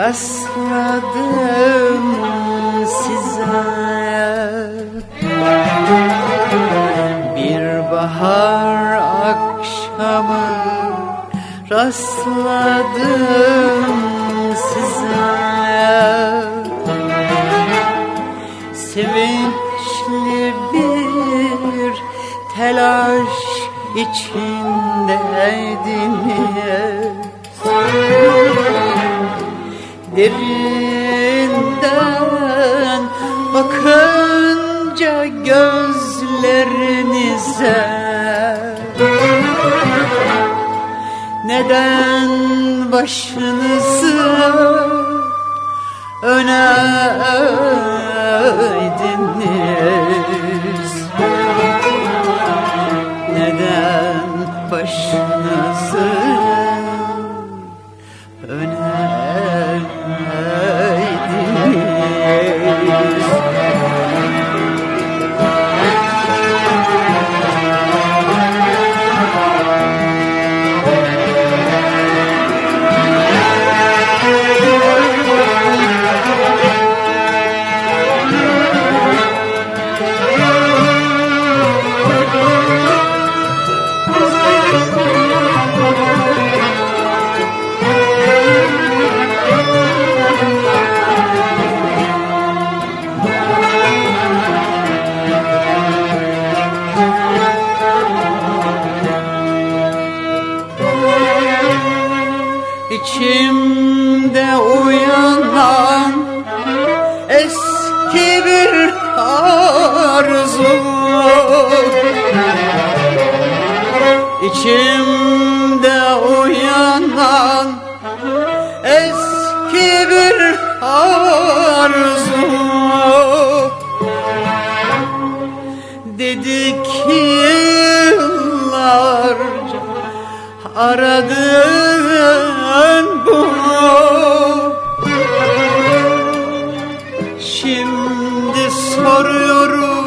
rastladım size. Bir bahar akşamı rastladım size. Sevinçli bir telaş içindeydiniz Derinden bakınca gözlerinize. Neden başınızı öne eğdiniz Neden başınızı İçimde uyanan eski bir arzu. İçimde uyanan eski bir arzu. Dedik yıllarca aradın bu. Şimdi soruyorum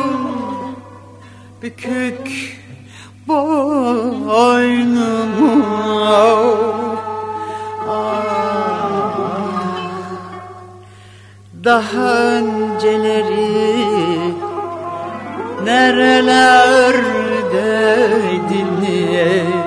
bükük boynumu. Ah, Daha önceleri nerelerdeydiniz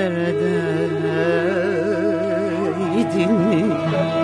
Neredeydiniz